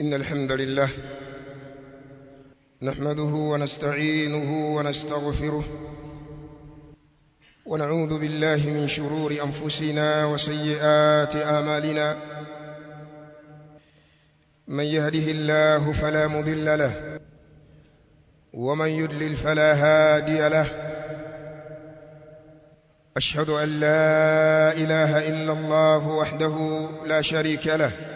إن الحمد لله نحمده ونستعينه ونستغفره ونعوذ بالله من شرور أنفسنا وسيئات آمالنا من يهده الله فلا مضل له ومن يدلل فلا هادي له. أشهد أن لا إله إلا الله وحده لا شريك له.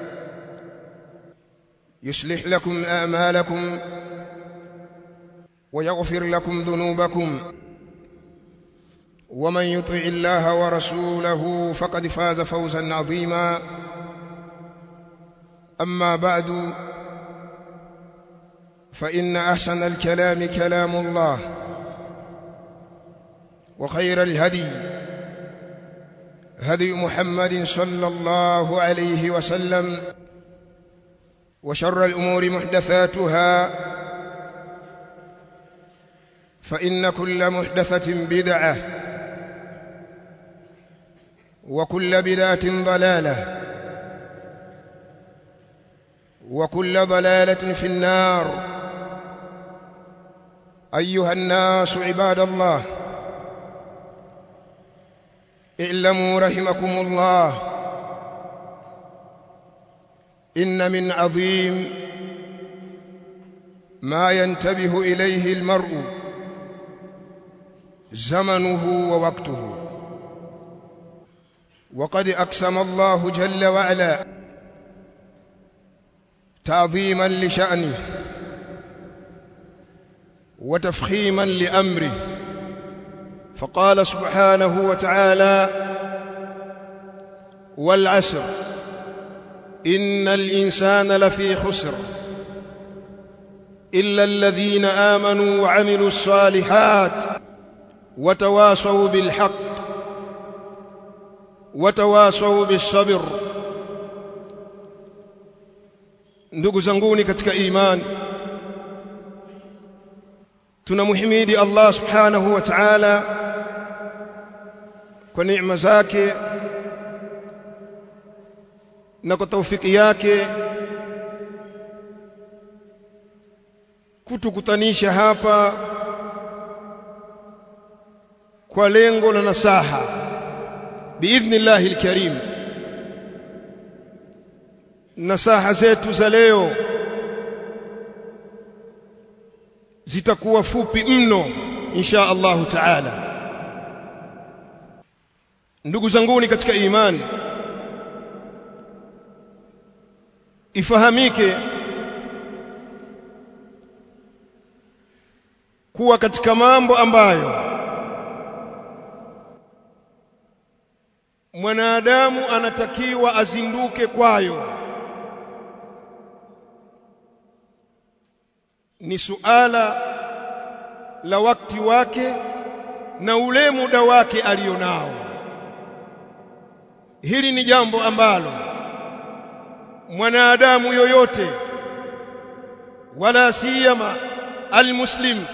يصلح لكم أعمالكم ويغفر لكم ذنوبكم. ومن يطع الله ورسوله فقد فاز فوزا عظيما. أما بعد فإن أحسن الكلام كلام الله وخير الهدي هدي محمد صلى الله عليه وسلم. وشر الأمور محدثاتها فإن كل محدثة بدعة وكل بدعة ضلالة وكل ضلالة في النار. أيها الناس عباد الله اعلموا رحمكم الله إن من عظيم ما ينتبه إليه المرء زمنه ووقته. وقد أقسم الله جل وعلا تعظيما لشأنه وتفخيما لأمره. فقال سبحانه وتعالى والعسر إن الإنسان لفي خسر. إلا الذين آمنوا وعملوا الصالحات وتواصوا بالحق وتواصوا بالصبر. ndugu zanguni katika imani tunamhimidi Allah subhanahu wa ta'ala kwa neema zake na kwa taufiki yake kutukutanisha hapa kwa lengo la nasaha biidhnillahi alkarim. Nasaha zetu za leo zitakuwa fupi mno insha Allahu taala. Ndugu zanguni katika imani ifahamike kuwa katika mambo ambayo mwanadamu anatakiwa azinduke kwayo ni suala la wakati wake na ule muda wake alionao. Hili ni jambo ambalo mwanadamu yoyote wala siyama almuslim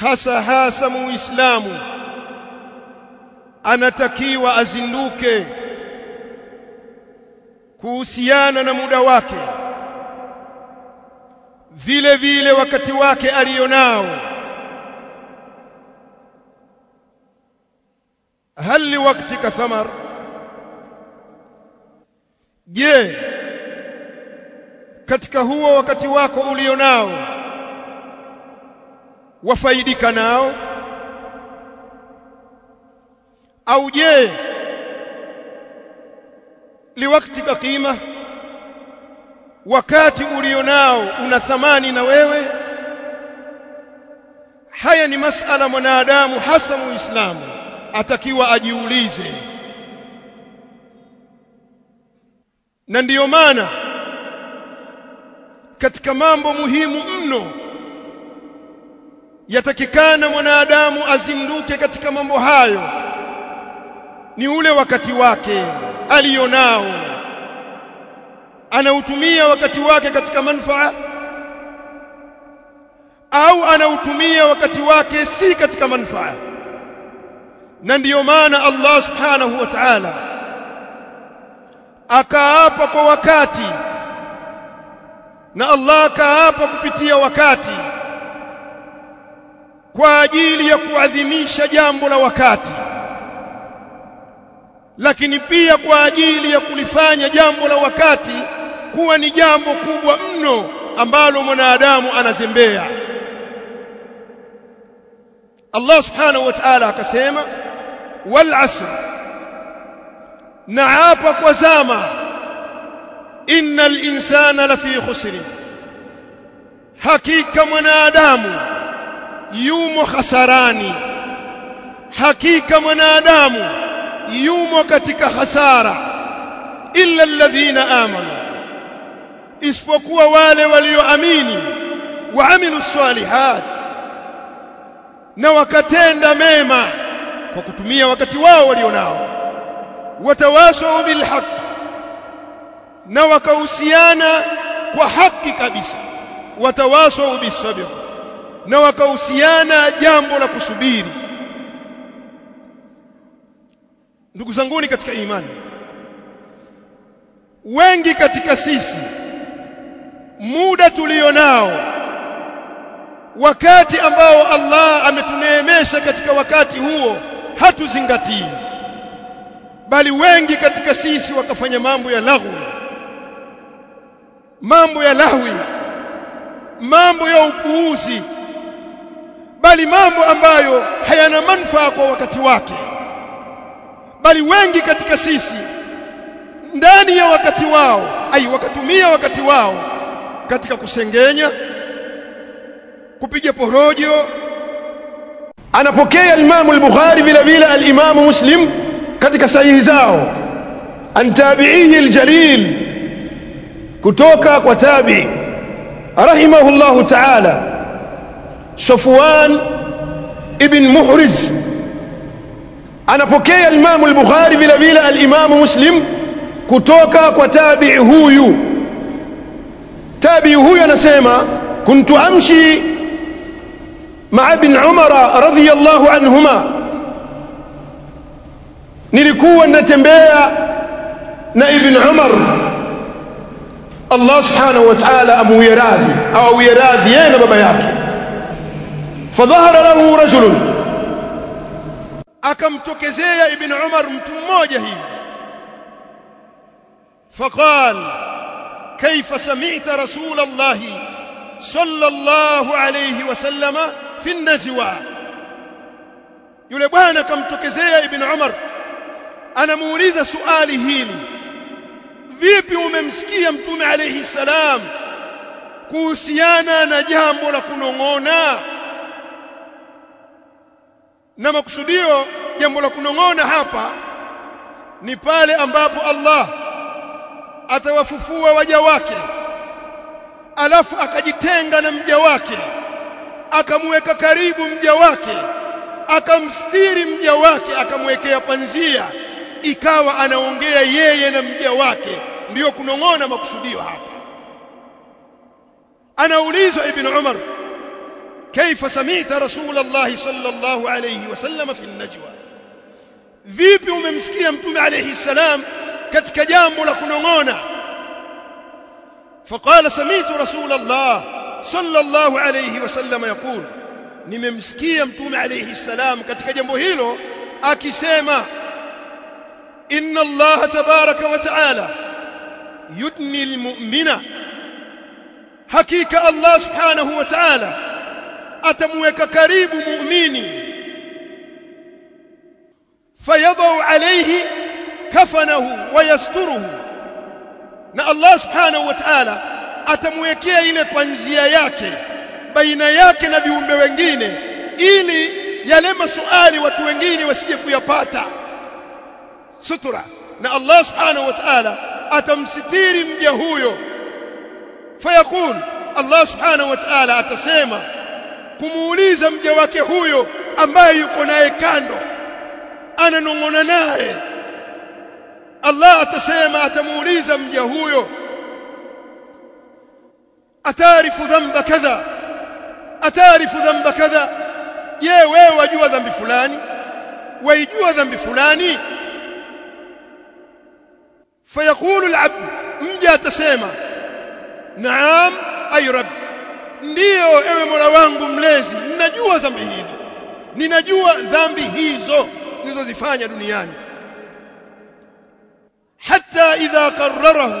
hasa hasa muislamu anatakiwa azinduke kuhusiana na muda wake vile vile wakati wake alionao hal liwaktika thamar je katika huo wakati wako ulionao wafaidika nao? Au je liwaktika qima wakati ulionao una thamani na wewe? Haya ni masala mwanadamu hasa muislamu atakiwa ajiulize na ndiyo maana katika mambo muhimu mno yatakikana mwanadamu azinduke katika mambo hayo ni ule wakati wake alionao anautumia wakati wake katika manufaa au anautumia wakati wake si katika manufaa na ndiyo maana Allah subhanahu wa ta'ala akaapa kwa wakati. Na Allah akaapa kupitia wakati. Kwa ajili ya kuadhimisha jambo la wakati. Lakini pia kwa ajili ya kulifanya jambo la wakati kuwa ni jambo kubwa mno ambalo mwanadamu anazembea. Allah subhanahu wa ta'ala akasema wal asr naapa kwa zama innal insana lafi khusri hakika mwanadamu yumo hasarani hakika mwanadamu yumo katika hasara illa alladhina amanu isipokuwa wale walioamini waamilu salihat na wakatenda mema kwa kutumia wakati wao walionao watawasau bilhaq na wakahusiana kwa haki kabisa. Watawasau bisabr na wakahusiana jambo la kusubiri. Ndugu zanguni katika imani wengi katika sisi muda tulionao wakati ambao Allah ametuneemesha katika wakati huo hatuzingatii bali wengi katika sisi wakafanya mambo ya lahu mambo ya lahwi. Mambo ya upuuzi. Bali mambo ambayo hayana manufaa kwa wakati wake. Bali wengi katika sisi ndani ya wakati wao ai wakatumia wakati wao katika kusengenya kupiga porojo. Anapokea Imam al-Bukhari vile vile al-Imam Muslim katika sahihi zao. An tabiihi aljalil kutoka kwa tabi. Rahimahullahu ta'ala. Safwan ibn Muhriz anapokea Imam al-Bukhari vile vile al-Imam Muslim kutoka kwa tabi huyu. Tabi huyu anasema kuntu amshi ma'a ibn Umar radhiyallahu anhuma. Nilikuwa natembea na ibn Umar Allah subhanahu wa ta'ala amuwie radhi au awie radhi yeye na baba yake fadhahara lahu rajulun akamtokezea ibn Umar mtu mmoja hivi faqal kaifa sami'ta rasul Allah sallallahu alayhi wasallam fi najwa yule bwana akamtokezea ibn Umar anamuuliza suali hili vipi umemsikia mtume alayhi salam kuhusiana na jambo la kunong'ona? Na makusudio jambo la kunong'ona hapa ni pale ambapo Allah atawafufua waja wake alafu akajitenga na mja wake akamweka karibu mja wake akamstiri mja wake akamwekea panzia ikawa anaongea yeye na mja wake, ndiyo kunong'ona makusudio hapa. Anaulizwa Ibn Umar, kaifa samita Rasulullahi sallallahu alayhi wasallam fi najwa, vipi umemsikia Mtume alayhi salam katika jambo la kunong'ona? Faqala samitu Rasulullah sallallahu alayhi wasallam yaqul, nimemsikia Mtume alayhi salam katika jambo hilo akisema inna الله tabaraka وتعالى يدني almu'mina. Hakika Allah subhanahu wa ta'ala atamweka karibu muumini fayadau alayhi kafanahu wa yasturuhu. Na Allah subhanahu wa ta'ala atamwekea ile panzia yake baina yake na viumbe wengine ili yale masuali watu wengine wasije kuyapata sutura. Na Allah subhanahu wa ta'ala atamsitiri mja huyo. Fayakul Allah subhanahu wa ta'ala atasema kumuuliza mja wake huyo ambaye yuko naye kando. Ananong'ona naye. Allah atasema atamuuliza mja huyo atarifu dhanba kadha? Atarifu dhanba kadha? Je wewe wajua dhambi fulani? Waijua dhambi fulani fayaqulu al-abd mja atasema naam ay rabb ndiyo ewe mola wangu mlezi ninajua dhambi hizi. Ninajua dhambi hizo nilizozifanya duniani. Hatta idha qarrarahu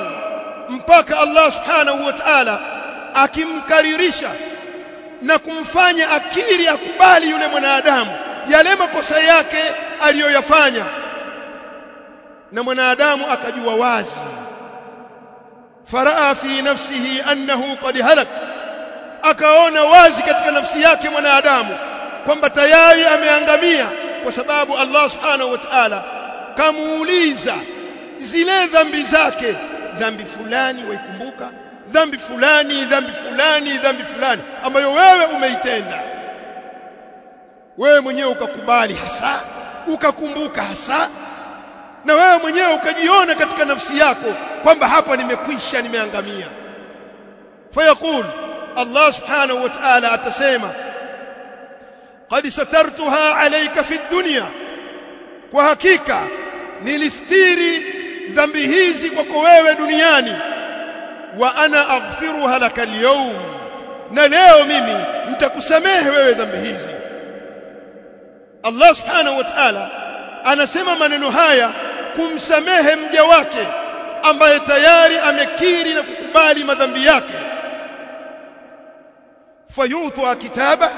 mpaka Allah subhanahu wa ta'ala akimkaririsha na kumfanya akiri akubali yule mwanadamu yale makosa yake aliyoyafanya na mwanadamu akajua wazi. Faraa fi nafsihi annahu qad halak. Akaona wazi katika nafsi yake mwanadamu kwamba tayari ameangamia kwa sababu Allah subhanahu wa ta'ala kamuuliza zile dhambi zake. Dhambi fulani waikumbuka? Dhambi fulani dhambi fulani dhambi fulani ambayo wewe umeitenda. Wewe mwenyewe ukakubali hasa ukakumbuka hasa na wewe mwenyewe ukajiona katika nafsi yako kwamba hapa nimekwisha nimeangamia. Fayaqul Allah subhanahu wa ta'ala atasema qad satartuha alayka fi dunya. Kwa hakika nilistiri dhambi hizi kwako wewe duniani. Wa ana aghfiruha laka alyawm. Na leo mimi nitakusamehe wewe dhambi hizi. Allah subhanahu wa ta'ala anasema maneno haya kumsamehe mja wake ambaye tayari amekiri na kukubali madhambi yake. Fayutwa kitaba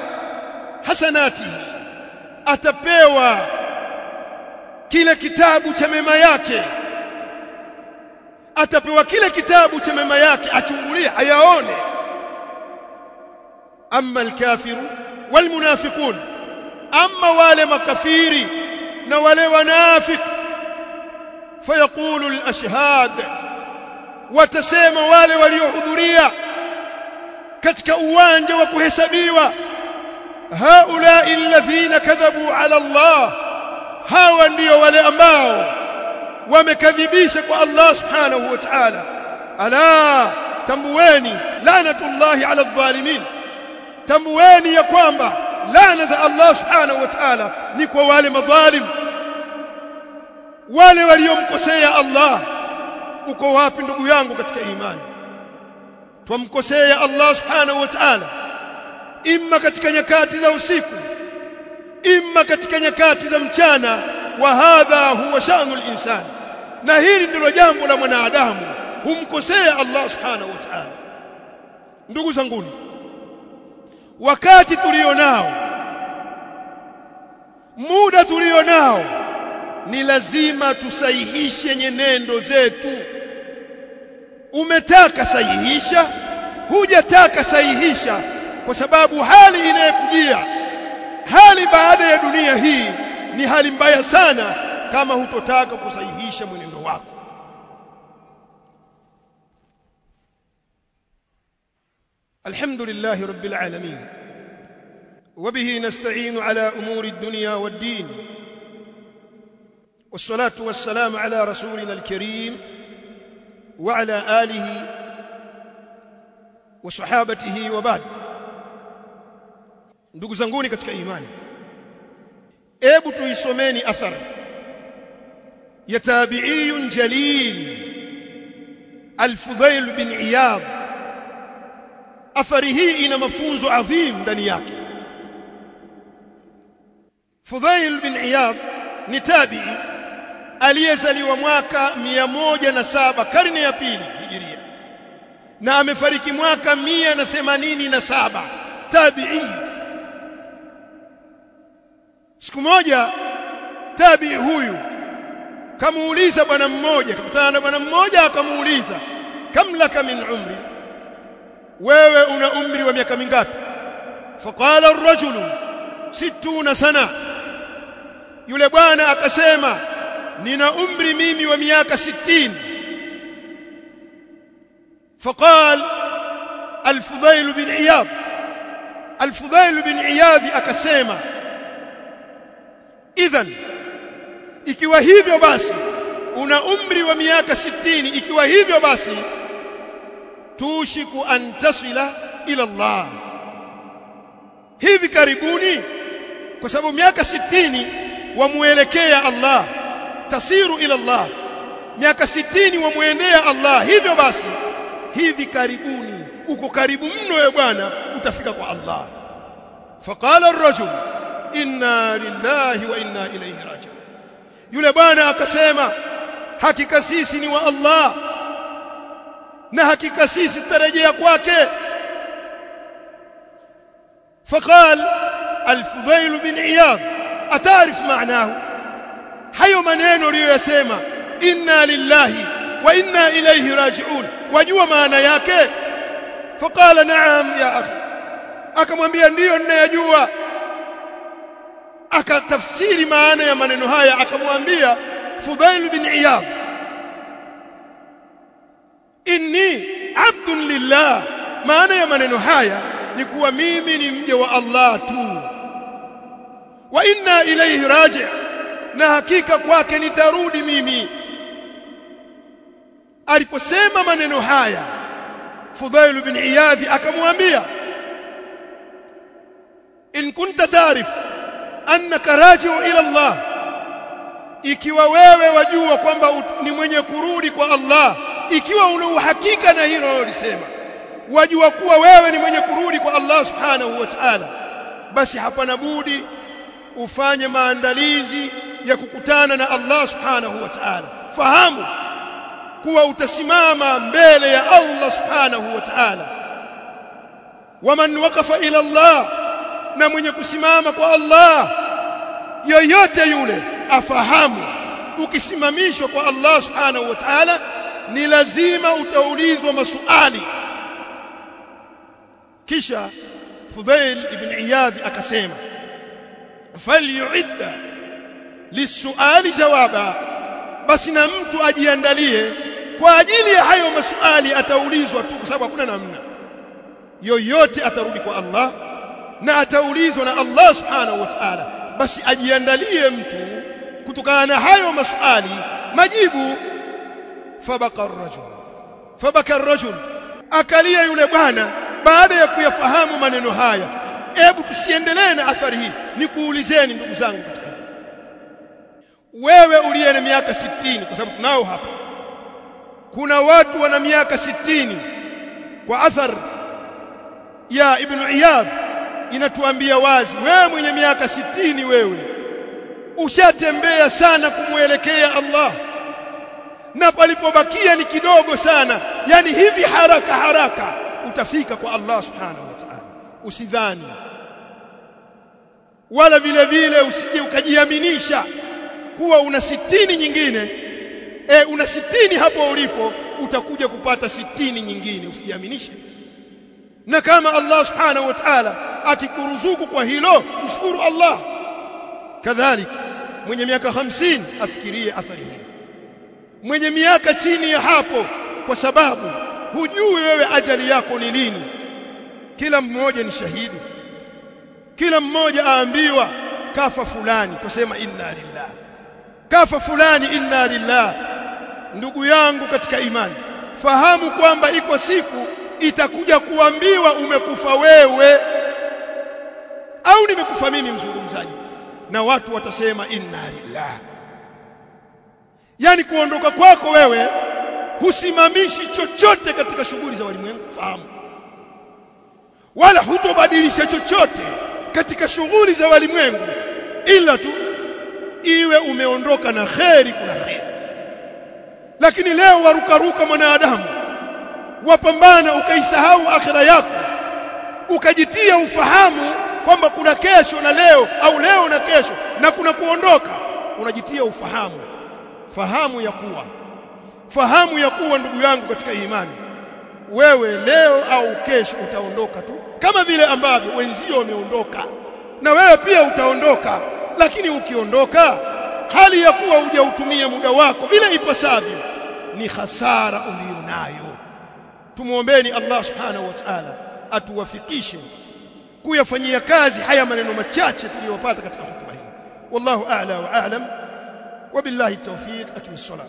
hasanatihi atapewa kile kitabu cha mema yake. Atapewa kile kitabu cha mema yake achungulie ayaone. Amma alkafiru walmunafiqun amma wale makafiri na wale wanafiki fayaqulu alashhad watasema wale waliohudhuria katika uwanja wa kuhesabiwa haula alladhina kadhabu ala Allah hawa ndio wale ambao wamekadhibisha kwa Allah subhanahu wa ta'ala. Ala tambueni lanatullahi ala adh-dhalimin. Tambueni ya kwamba laana za Allah subhanahu wa ta'ala ni kwa wale madhalim wale waliomkosea Allah uko wapi ndugu yangu katika imani? Twamkosea Allah subhanahu wa ta'ala. Imma katika nyakati za usiku imma katika nyakati za mchana wa hadha huwa sha'nu al-insan na hili ndilo jambo la mwanadamu humkosea Allah subhanahu wa ta'ala. Ndugu zanguni wakati tulionao muda tulionao ni lazima tusahihishe nyenendo zetu. Umetaka sahihisha, hujataka sahihisha, kwa sababu hali inayokujia hali baada ya dunia hii ni hali mbaya sana, kama hutotaka kusahihisha mwenendo wako. Alhamdulillahi rabbil alamin wa bihi nasta'inu ala umuri dunya wad-din والصلاه والسلام على رسولنا الكريم وعلى اله وصحابته وبعد ndugu zanguni katika imani hebu tuisomeni athar ya tabi'iyun jalil al-Fudayl bin Iyad athari hii ina mafunzo adhim ndani yake Fudayl bin Iyad ni tabi'i aliyezaliwa mwaka 107 karne ya pili hijiria. Na amefariki mwaka mia na themanini na saba tabi'i. Siku moja tabi'i huyu kamuuliza bwana mmoja kakutana na bwana mmoja akamuuliza kamlaka min umri? Wewe una umri wa miaka mingapi? Faqala ar-rajulu 60 sana. Yule bwana akasema nina umri mimi wa miaka 60 فقال الفضيل بن عياض الفضيل بن عياض akasema idhan ikiwa hivyo basi una umri wa miaka 60 ikiwa hivyo basi tushiku an tasila ila Allah hivi karibuni kwa sababu miaka 60 wamuelekea Allah tasiru ila Allah. Miaka sitini wamwendea Allah. Hivyo basi hivi karibuni uko karibu mno ya bwana utafika kwa Allah. Faqala ar-rajul inna lillahi wa inna ilayhi raji'un. Yule bwana akasema hakika sisi ni wa Allah na hakika sisi tutarejea kwake. Faqal al-fudayl bin iyad atarif ma'nahu? Hayo maneno uliyoyasema inna lillahi wa inna ilayhi raji'un. Wajua maana yake? Faqala na'am ya akhi. Akamwambia ndiyo ninayajua. Akatafsiri maana ya maneno haya akamwambia Fudail bin Iyad inni abdun lillah. Maana ya maneno haya ni kuwa mimi ni mja wa Allah tu. Wa inna ilayhi raji' na hakika kwake nitarudi mimi. Aliposema maneno haya Fudail bin Iyadh akamwambia in kunta taarif annaka raji'u ila Allah ikiwa wewe wajua kwamba ni mwenye kurudi kwa Allah ikiwa una uhakika na hilo ulisema wajua kuwa wewe ni mwenye kurudi kwa Allah subhanahu wa ta'ala basi hapana budi ufanye maandalizi ya kukutana na Allah subhanahu wa ta'ala. Fahamu kuwa utasimama mbele ya Allah subhanahu wa ta'ala. Waman waqafa ila Allah na mwenye kusimama kwa Allah yoyote yule afahamu ukisimamishwa kwa Allah subhanahu wa ta'ala ni lazima utaulizwa masuali kisha Fudail ibn Iyadh akasema falyuidda lisuali jawaba basi na mtu ajiandalie kwa ajili ya hayo masuali ataulizwa tu kwa sababu hakuna namna yoyote atarudi kwa Allah na ataulizwa na Allah subhanahu wa ta'ala basi ajiandalie mtu kutokana na hayo masuali majibu fabaka ar-rajul fabaka ar-rajul akalia yule bwana baada ya kuyafahamu maneno haya hebu tusiendelee na athari hii. Nikuulizeni ndugu zangu. Wewe uliye na miaka 60 kwa sababu tunao hapa. Kuna watu wana miaka 60 kwa athar ya ibn Iyadh inatuambia wazi wewe mwenye miaka 60 wewe ushatembea sana kumwelekea Allah. Na palipobakia ni kidogo sana. Yani hivi haraka haraka utafika kwa Allah subhanahu wa ta'ala usidhani. Wala vile vile usije ukajiaminisha kuwa una sitini nyingine. E, una sitini hapo ulipo utakuja kupata sitini nyingine usijiaminishe. Na kama Allah subhanahu wa ta'ala akikuruzuku kwa hilo mshukuru Allah. Kadhalika mwenye miaka hamsini afikirie athari hii mwenye miaka chini ya hapo kwa sababu hujui wewe ajali yako ni lini kila mmoja ni shahidi. Kila mmoja aambiwa kafa fulani tusema inna lillah kafa fulani inna lillah ndugu yangu katika imani fahamu kwamba iko siku itakuja kuambiwa umekufa wewe. Au nimekufa mimi mzungumzaji na watu watasema inna lillah yani kuondoka kwako wewe husimamishi chochote katika shughuli za walimwengu. Fahamu wala hutobadilisha chochote katika shughuli za walimwengu ila tu iwe umeondoka na kheri kuna kheri. Lakini leo warukaruka mwanadamu wapambana ukaisahau akhira yako ukajitia ufahamu kwamba kuna kesho na leo au leo na kesho na kuna kuondoka unajitia ufahamu. Fahamu ya kuwa fahamu ya kuwa ndugu yangu katika imani wewe leo au kesho utaondoka tu kama vile ambavyo wenzio wameondoka na wewe pia utaondoka lakini ukiondoka hali ya kuwa hujautumia muda wako vile ipasavyo ni hasara ulionayo tumuombeeni Allah subhanahu wa ta'ala atuwafikishe kuyafanyia kazi haya maneno machache tuliyopata katika hotuba hii wallahu a'la wa a'lam وبالله التوفيق أكمل الصلاة